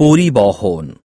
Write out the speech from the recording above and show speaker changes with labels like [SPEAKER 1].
[SPEAKER 1] পরিবহন